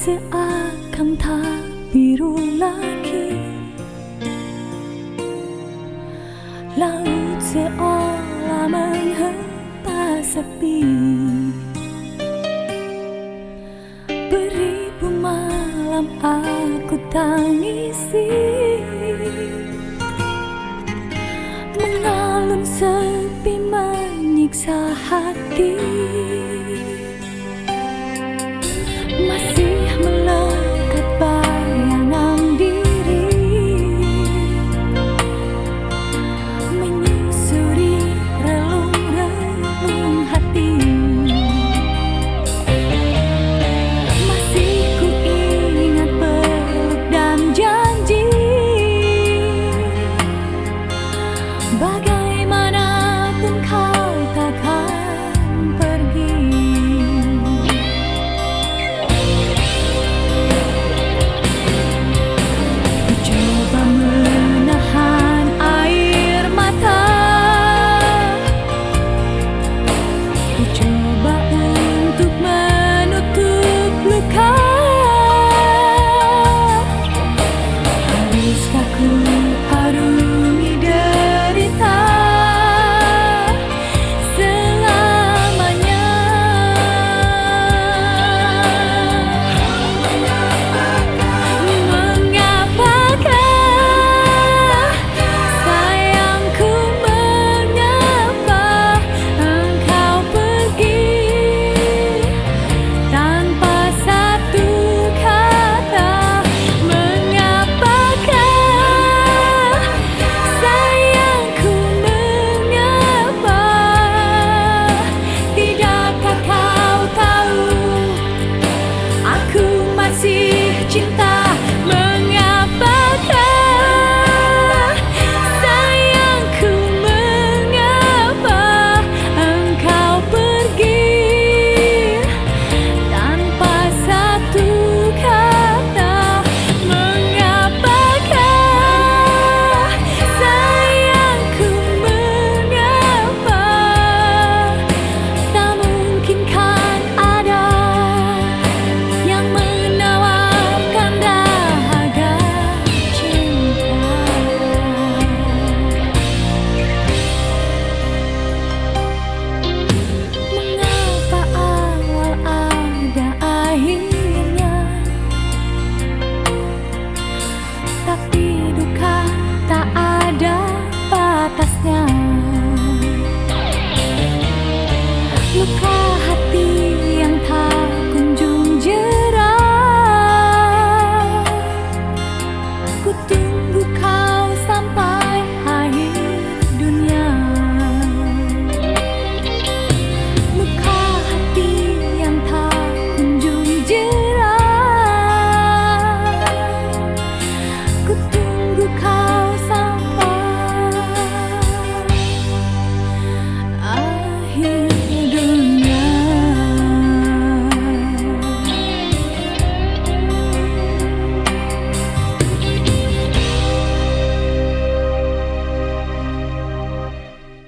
seakan tak biru lagi Laut seolah menghempas sepi. Beribu malam aku tangisi. Mengalun sepi menyiksa hati could do